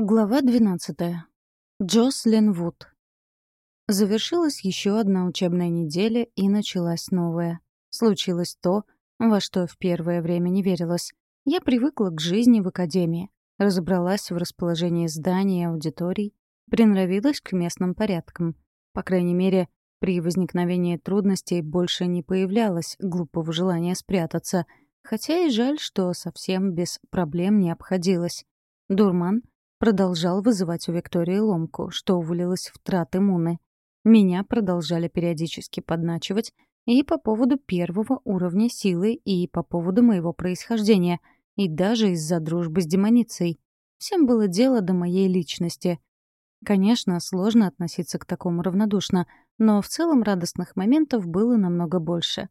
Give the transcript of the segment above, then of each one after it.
Глава 12. Джослин Вуд. Завершилась еще одна учебная неделя, и началась новая. Случилось то, во что в первое время не верилось. Я привыкла к жизни в академии, разобралась в расположении зданий и аудиторий, приноровилась к местным порядкам. По крайней мере, при возникновении трудностей больше не появлялось глупого желания спрятаться, хотя и жаль, что совсем без проблем не обходилось. Дурман — продолжал вызывать у Виктории ломку, что вылилось в траты Муны. Меня продолжали периодически подначивать и по поводу первого уровня силы, и по поводу моего происхождения, и даже из-за дружбы с демоницей. Всем было дело до моей личности. Конечно, сложно относиться к такому равнодушно, но в целом радостных моментов было намного больше.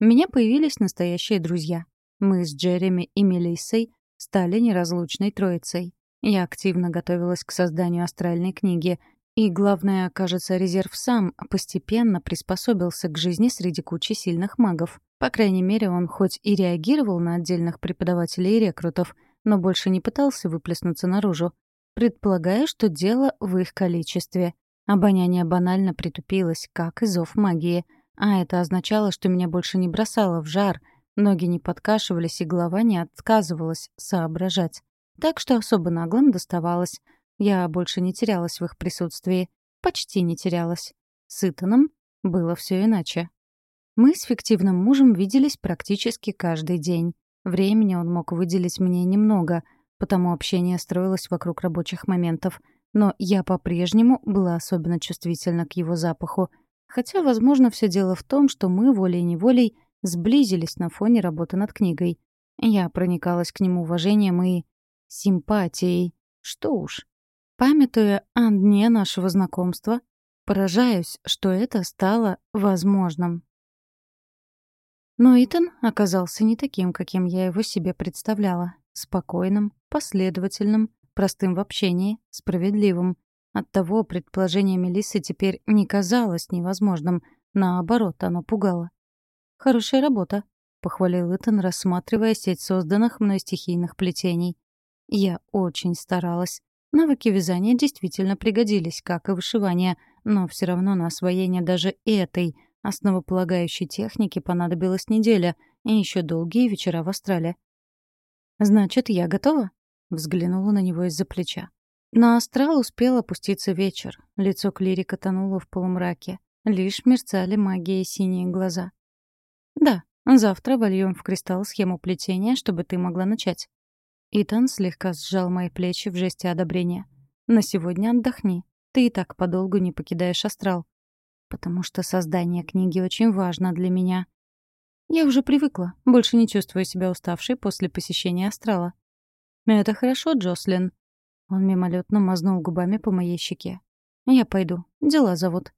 У меня появились настоящие друзья. Мы с Джереми и Мелиссой стали неразлучной троицей. Я активно готовилась к созданию астральной книги, и, главное, кажется, резерв сам постепенно приспособился к жизни среди кучи сильных магов. По крайней мере, он хоть и реагировал на отдельных преподавателей и рекрутов, но больше не пытался выплеснуться наружу. Предполагая, что дело в их количестве. Обоняние банально притупилось, как и зов магии. А это означало, что меня больше не бросало в жар, ноги не подкашивались и голова не отказывалась соображать. Так что особо наглым доставалось. Я больше не терялась в их присутствии. Почти не терялась. С Итаном было все иначе. Мы с фиктивным мужем виделись практически каждый день. Времени он мог выделить мне немного, потому общение строилось вокруг рабочих моментов. Но я по-прежнему была особенно чувствительна к его запаху. Хотя, возможно, все дело в том, что мы волей-неволей сблизились на фоне работы над книгой. Я проникалась к нему уважением и симпатией. Что уж. Памятуя о дне нашего знакомства, поражаюсь, что это стало возможным. Но Итан оказался не таким, каким я его себе представляла. Спокойным, последовательным, простым в общении, справедливым. Оттого предположение Мелиссы теперь не казалось невозможным, наоборот, оно пугало. «Хорошая работа», — похвалил Итан, рассматривая сеть созданных мной стихийных плетений. Я очень старалась. Навыки вязания действительно пригодились, как и вышивание, но все равно на освоение даже этой основополагающей техники понадобилась неделя и еще долгие вечера в Астрале. «Значит, я готова?» — взглянула на него из-за плеча. На астрал успел опуститься вечер. Лицо клирика тонуло в полумраке. Лишь мерцали магией синие глаза. «Да, завтра вольем в кристалл схему плетения, чтобы ты могла начать. Итан слегка сжал мои плечи в жесте одобрения. «На сегодня отдохни. Ты и так подолгу не покидаешь астрал. Потому что создание книги очень важно для меня. Я уже привыкла, больше не чувствую себя уставшей после посещения астрала. Это хорошо, Джослин. Он мимолетно мазнул губами по моей щеке. Я пойду, дела зовут.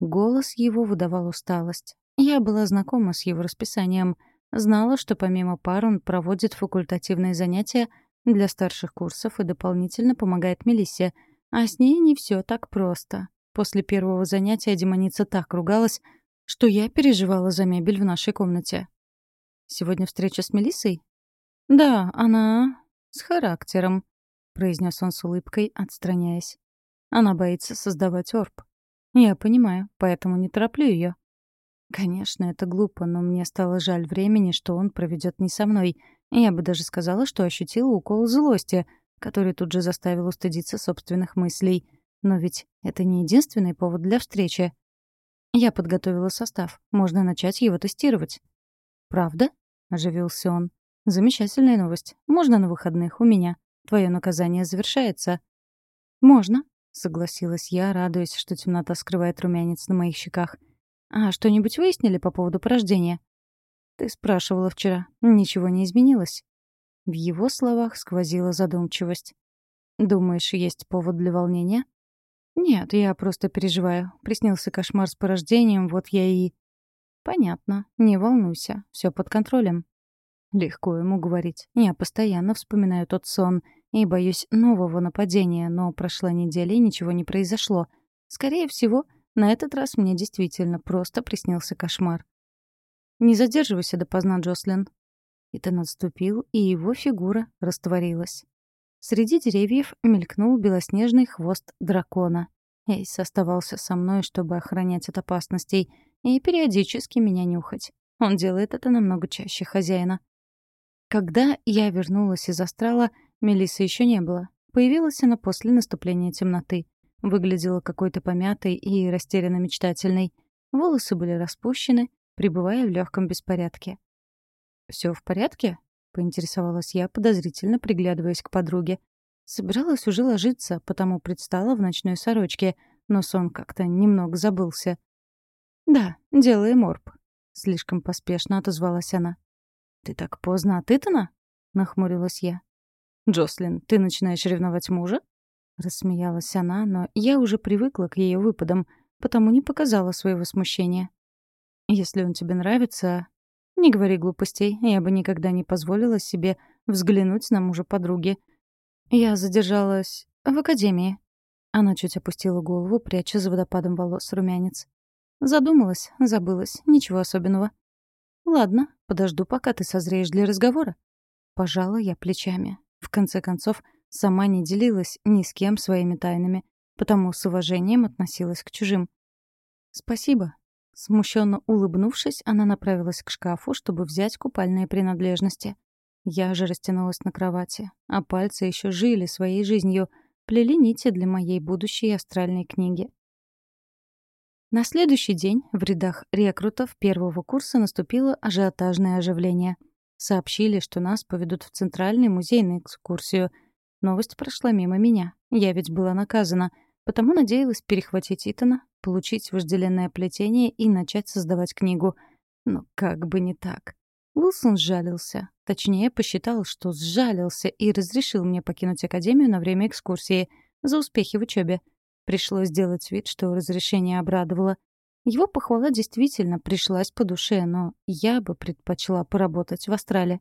Голос его выдавал усталость. Я была знакома с его расписанием — Знала, что помимо пар он проводит факультативные занятия для старших курсов и дополнительно помогает Мелиссе, а с ней не все так просто. После первого занятия демоница так ругалась, что я переживала за мебель в нашей комнате. «Сегодня встреча с Мелиссой?» «Да, она... с характером», — произнес он с улыбкой, отстраняясь. «Она боится создавать орб. Я понимаю, поэтому не тороплю ее. Конечно, это глупо, но мне стало жаль времени, что он проведет не со мной. Я бы даже сказала, что ощутила укол злости, который тут же заставил устыдиться собственных мыслей. Но ведь это не единственный повод для встречи. Я подготовила состав. Можно начать его тестировать. «Правда?» — оживился он. «Замечательная новость. Можно на выходных у меня. Твое наказание завершается». «Можно», — согласилась я, радуясь, что темнота скрывает румянец на моих щеках. «А что-нибудь выяснили по поводу порождения?» «Ты спрашивала вчера. Ничего не изменилось?» В его словах сквозила задумчивость. «Думаешь, есть повод для волнения?» «Нет, я просто переживаю. Приснился кошмар с порождением, вот я и...» «Понятно. Не волнуйся. Все под контролем». Легко ему говорить. Я постоянно вспоминаю тот сон и боюсь нового нападения, но прошла неделя и ничего не произошло. Скорее всего, на этот раз мне действительно просто приснился кошмар. «Не задерживайся допоздна, Джослин». Итан отступил, и его фигура растворилась. Среди деревьев мелькнул белоснежный хвост дракона. Эйс оставался со мной, чтобы охранять от опасностей и периодически меня нюхать. Он делает это намного чаще хозяина. Когда я вернулась из астрала, Мелисы еще не было. Появилась она после наступления темноты. Выглядела какой-то помятой и растерянно мечтательной. Волосы были распущены, пребывая в легком беспорядке. Все в порядке?» — поинтересовалась я, подозрительно приглядываясь к подруге. Собиралась уже ложиться, потому предстала в ночной сорочке, но сон как-то немного забылся. «Да, делаем орб», — слишком поспешно отозвалась она. «Ты так поздно от Итана?» — нахмурилась я. «Джослин, ты начинаешь ревновать мужа?» Рассмеялась она, но я уже привыкла к ее выпадам, потому не показала своего смущения. «Если он тебе нравится, «Не говори глупостей, я бы никогда не позволила себе взглянуть на мужа подруги. Я задержалась в академии». Она чуть опустила голову, пряча за водопадом волос румянец. Задумалась, забылась, ничего особенного. «Ладно, подожду, пока ты созреешь для разговора». Пожала я плечами. В конце концов, сама не делилась ни с кем своими тайнами, потому с уважением относилась к чужим. «Спасибо», Смущенно улыбнувшись, она направилась к шкафу, чтобы взять купальные принадлежности. Я же растянулась на кровати, а пальцы еще жили своей жизнью, плели нити для моей будущей астральной книги. На следующий день в рядах рекрутов первого курса наступило ажиотажное оживление. Сообщили, что нас поведут в Центральный музей на экскурсию. Новость прошла мимо меня. Я ведь была наказана, потому надеялась перехватить Итана, получить вожделенное плетение и начать создавать книгу. Но как бы не так. Уилсон сжалился. Точнее, посчитал, что сжалился и разрешил мне покинуть Академию на время экскурсии за успехи в учебе. Пришлось сделать вид, что разрешение обрадовало. Его похвала действительно пришлась по душе, но я бы предпочла поработать в Астрале.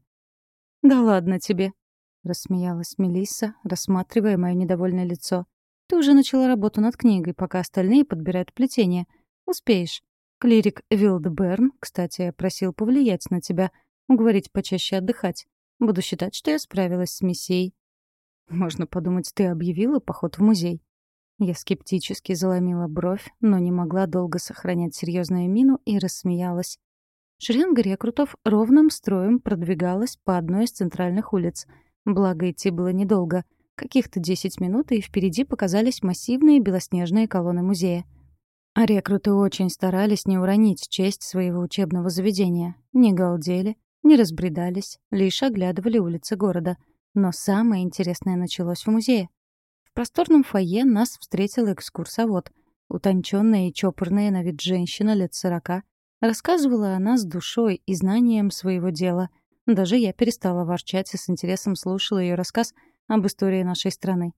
«Да ладно тебе», — рассмеялась Мелисса, рассматривая мое недовольное лицо. Ты уже начала работу над книгой, пока остальные подбирают плетение. Успеешь. Клирик Вилдберн, кстати, просил повлиять на тебя, уговорить почаще отдыхать. Буду считать, что я справилась с миссией. Можно подумать, ты объявила поход в музей. Я скептически заломила бровь, но не могла долго сохранять серьезную мину и рассмеялась. Шеренга рекрутов ровным строем продвигалась по одной из центральных улиц. Благо, идти было недолго — Каких-то 10 минут, и впереди показались массивные белоснежные колонны музея. А рекруты очень старались не уронить честь своего учебного заведения. Не галдели, не разбредались, лишь оглядывали улицы города. Но самое интересное началось в музее. В просторном фойе нас встретил экскурсовод. Утонченная и чопорная на вид женщина лет сорока рассказывала о нас душой и знанием своего дела. Даже я перестала ворчать и с интересом слушала ее рассказ — об истории нашей страны.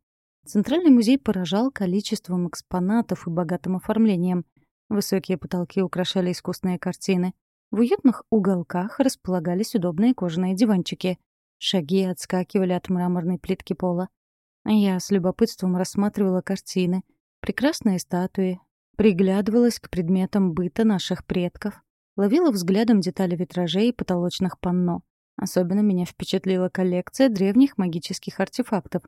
Центральный музей поражал количеством экспонатов и богатым оформлением. Высокие потолки украшали искусные картины. В уютных уголках располагались удобные кожаные диванчики. Шаги отскакивали от мраморной плитки пола. Я с любопытством рассматривала картины, прекрасные статуи, приглядывалась к предметам быта наших предков, ловила взглядом детали витражей и потолочных панно. Особенно меня впечатлила коллекция древних магических артефактов.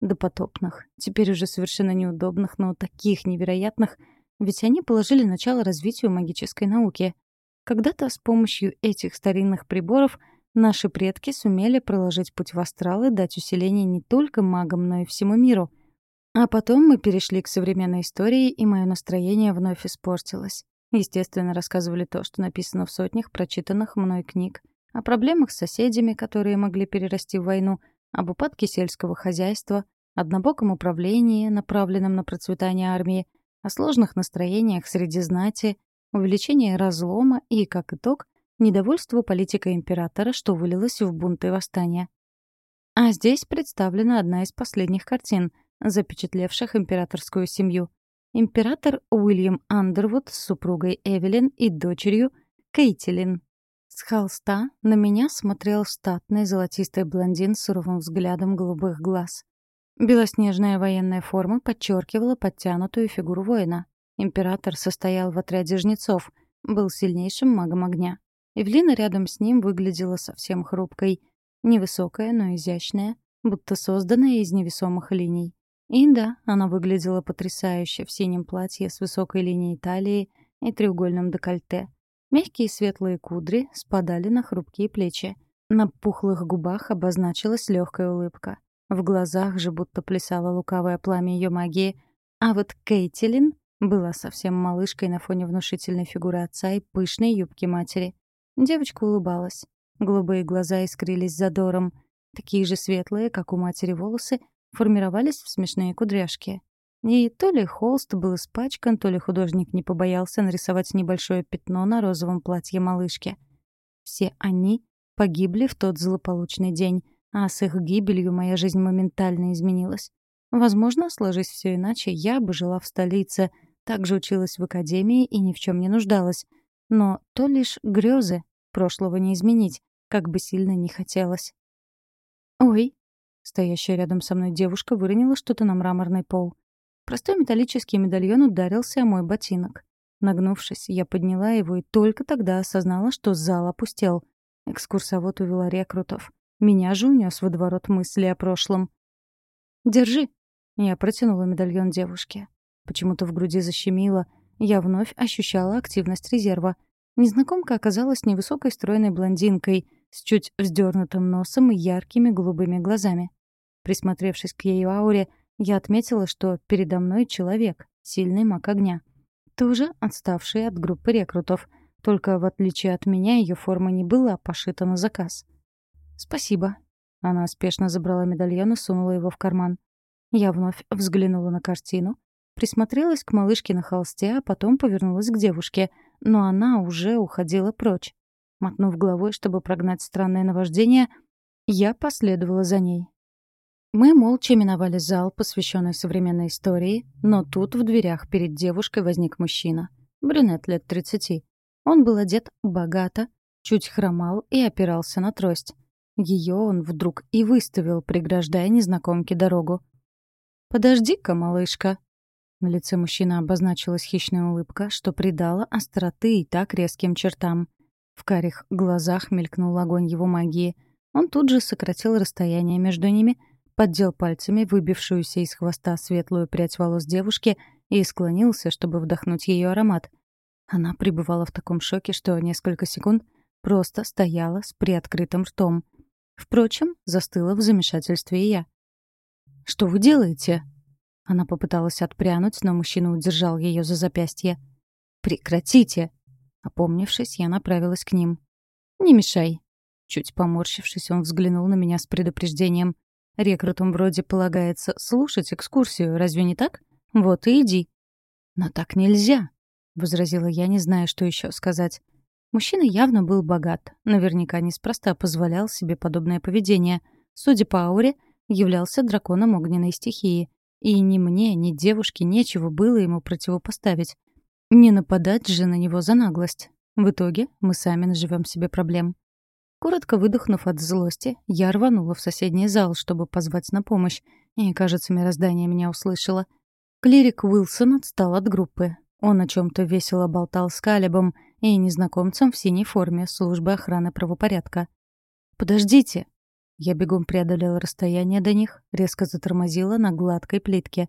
Допотопных, теперь уже совершенно неудобных, но таких невероятных, ведь они положили начало развитию магической науки. Когда-то с помощью этих старинных приборов наши предки сумели проложить путь в астрал и дать усиление не только магам, но и всему миру. А потом мы перешли к современной истории, и мое настроение вновь испортилось. Естественно, рассказывали то, что написано в сотнях прочитанных мной книг о проблемах с соседями, которые могли перерасти в войну, об упадке сельского хозяйства, однобоком управлении, направленном на процветание армии, о сложных настроениях среди знати, увеличении разлома и, как итог, недовольство политикой императора, что вылилось в бунты и восстания. А здесь представлена одна из последних картин, запечатлевших императорскую семью. Император Уильям Андервуд с супругой Эвелин и дочерью Кейтилин. С холста на меня смотрел статный золотистый блондин с суровым взглядом голубых глаз. Белоснежная военная форма подчеркивала подтянутую фигуру воина. Император состоял в отряде жнецов, был сильнейшим магом огня. Эвлина рядом с ним выглядела совсем хрупкой. Невысокая, но изящная. будто созданная из невесомых линий. И да, она выглядела потрясающе в синем платье с высокой линией талии и треугольным декольте. Мягкие светлые кудри спадали на хрупкие плечи. На пухлых губах обозначилась легкая улыбка. В глазах же будто плясало лукавое пламя ее магии. А вот Кейтилин была совсем малышкой на фоне внушительной фигуры отца и пышной юбки матери. Девочка улыбалась. Голубые глаза искрились задором. Такие же светлые, как у матери волосы, формировались в смешные кудряшки. И то ли холст был испачкан, то ли художник не побоялся нарисовать небольшое пятно на розовом платье малышки. Все они погибли в тот злополучный день, а с их гибелью моя жизнь моментально изменилась. Возможно, сложись все иначе, я бы жила в столице, также училась в академии и ни в чем не нуждалась. Но то лишь грезы, прошлого не изменить, как бы сильно не хотелось. «Ой!» — стоящая рядом со мной девушка выронила что-то на мраморный пол. Простой металлический медальон ударился о мой ботинок. Нагнувшись, я подняла его и только тогда осознала, что зал опустел. Экскурсовод увела рекрутов. Меня же унес водоворот мысли о прошлом. «Держи!» Я протянула медальон девушке. Почему-то в груди защемило. Я вновь ощущала активность резерва. Незнакомка оказалась невысокой стройной блондинкой с чуть вздернутым носом и яркими голубыми глазами. Присмотревшись к ее ауре, я отметила, что передо мной человек, сильный маг огня. Тоже отставший от группы рекрутов. Только в отличие от меня ее форма не была пошита на заказ. «Спасибо». Она спешно забрала медальон и сунула его в карман. Я вновь взглянула на картину, присмотрелась к малышке на холсте, а потом повернулась к девушке, но она уже уходила прочь. Мотнув головой, чтобы прогнать странное наваждение, я последовала за ней. Мы молча миновали зал, посвященный современной истории, но тут в дверях перед девушкой возник мужчина. Брюнет лет тридцати. Он был одет богато, чуть хромал и опирался на трость. Ее он вдруг и выставил, преграждая незнакомке дорогу. «Подожди-ка, малышка!» На лице мужчины обозначилась хищная улыбка, что придала остроты и так резким чертам. В карих глазах мелькнул огонь его магии. Он тут же сократил расстояние между ними — поддел пальцами выбившуюся из хвоста светлую прядь волос девушки и склонился, чтобы вдохнуть ее аромат. Она пребывала в таком шоке, что несколько секунд просто стояла с приоткрытым ртом. Впрочем, застыла в замешательстве и я. «Что вы делаете?» Она попыталась отпрянуть, но мужчина удержал ее за запястье. «Прекратите!» Опомнившись, я направилась к ним. «Не мешай!» Чуть поморщившись, он взглянул на меня с предупреждением. Рекрутам вроде полагается слушать экскурсию, разве не так? Вот и иди. Но так нельзя, — возразила я, не зная, что еще сказать. Мужчина явно был богат, наверняка неспроста позволял себе подобное поведение. Судя по ауре, являлся драконом огненной стихии. И ни мне, ни девушке нечего было ему противопоставить. Не нападать же на него за наглость. В итоге мы сами наживем себе проблем. Коротко выдохнув от злости, я рванула в соседний зал, чтобы позвать на помощь, и, кажется, мироздание меня услышало. Клирик Уилсон отстал от группы. Он о чем то весело болтал с Калибом и незнакомцем в синей форме службы охраны правопорядка. «Подождите!» Я бегом преодолела расстояние до них, резко затормозила на гладкой плитке.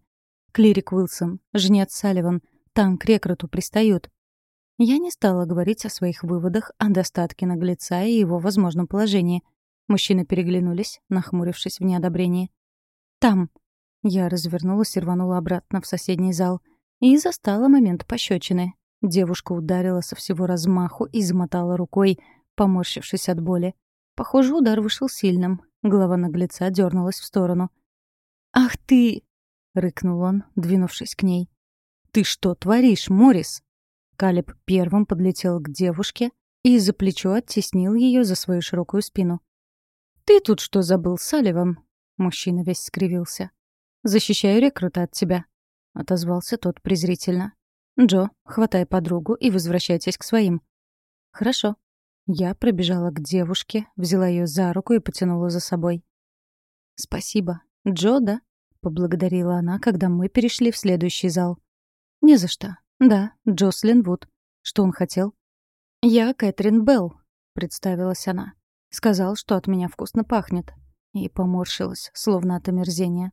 «Клирик Уилсон, жнец Салливан, там к рекруту пристают. Я не стала говорить о своих выводах о достатке наглеца и его возможном положении. Мужчины переглянулись, нахмурившись в неодобрении. «Там!» Я развернулась и рванула обратно в соседний зал. И застала момент пощечины. Девушка ударила со всего размаху и замотала рукой, поморщившись от боли. Похоже, удар вышел сильным. Голова наглеца дернулась в сторону. «Ах ты!» — рыкнул он, двинувшись к ней. «Ты что творишь, Морис?» Калиб первым подлетел к девушке и за плечо оттеснил ее за свою широкую спину. «Ты тут что забыл, Салливан?» Мужчина весь скривился. «Защищаю рекрута от тебя», — отозвался тот презрительно. «Джо, хватай подругу и возвращайтесь к своим». «Хорошо». Я пробежала к девушке, взяла ее за руку и потянула за собой. «Спасибо. Джо, да?» — поблагодарила она, когда мы перешли в следующий зал. «Не за что. «Да, Джослин Вуд. Что он хотел?» «Я Кэтрин Белл», — представилась она. «Сказал, что от меня вкусно пахнет». И поморщилась, словно от омерзения.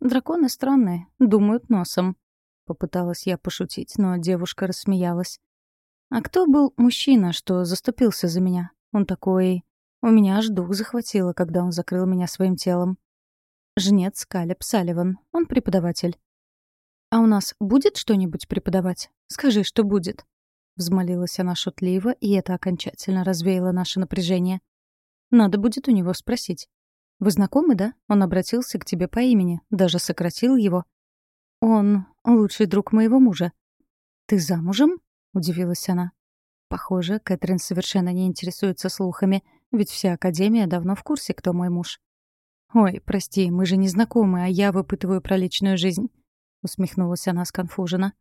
«Драконы странные, думают носом». Попыталась я пошутить, но девушка рассмеялась. «А кто был мужчина, что заступился за меня? Он такой... У меня аж дух захватило, когда он закрыл меня своим телом. Жнец Калеб Салливан. Он преподаватель. «А у нас будет что-нибудь преподавать? Скажи, что будет». Взмолилась она шутливо, и это окончательно развеяло наше напряжение. «Надо будет у него спросить. Вы знакомы, да? Он обратился к тебе по имени, даже сократил его. Он лучший друг моего мужа. Ты замужем? Удивилась она. Похоже, Кэтрин совершенно не интересуется слухами, ведь вся Академия давно в курсе, кто мой муж. «Ой, прости, мы же не знакомы, а я выпытываю про личную жизнь», — усмехнулась она сконфуженно.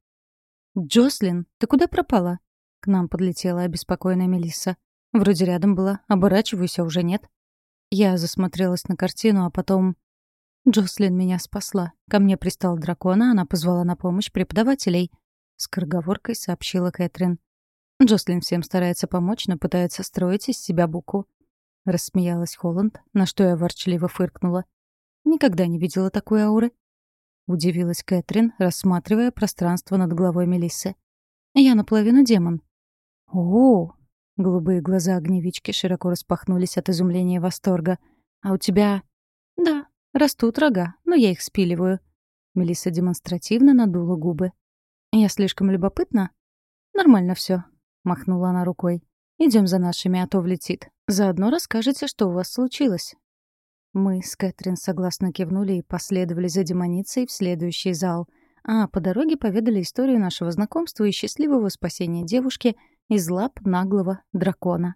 «Джослин, ты куда пропала?» К нам подлетела обеспокоенная Мелисса. Вроде рядом была, оборачиваюсь, а уже нет. Я засмотрелась на картину, а потом... Джослин меня спасла. Ко мне пристал дракон, а она позвала на помощь преподавателей. С корговоркой сообщила Кэтрин. Джослин всем старается помочь, но пытается строить из себя буку. — рассмеялась Холланд, на что я ворчливо фыркнула. «Никогда не видела такой ауры». Удивилась Кэтрин, рассматривая пространство над головой Мелиссы. «Я наполовину демон». «О!» — голубые глаза огневички широко распахнулись от изумления и восторга. «А у тебя...» «Да, растут рога, но я их спиливаю». Мелисса демонстративно надула губы. «Я слишком любопытна?» «Нормально все, махнула она рукой. Идем за нашими, а то влетит. Заодно расскажете, что у вас случилось». Мы с Кэтрин согласно кивнули и последовали за демоницей в следующий зал, а по дороге поведали историю нашего знакомства и счастливого спасения девушки из лап наглого дракона.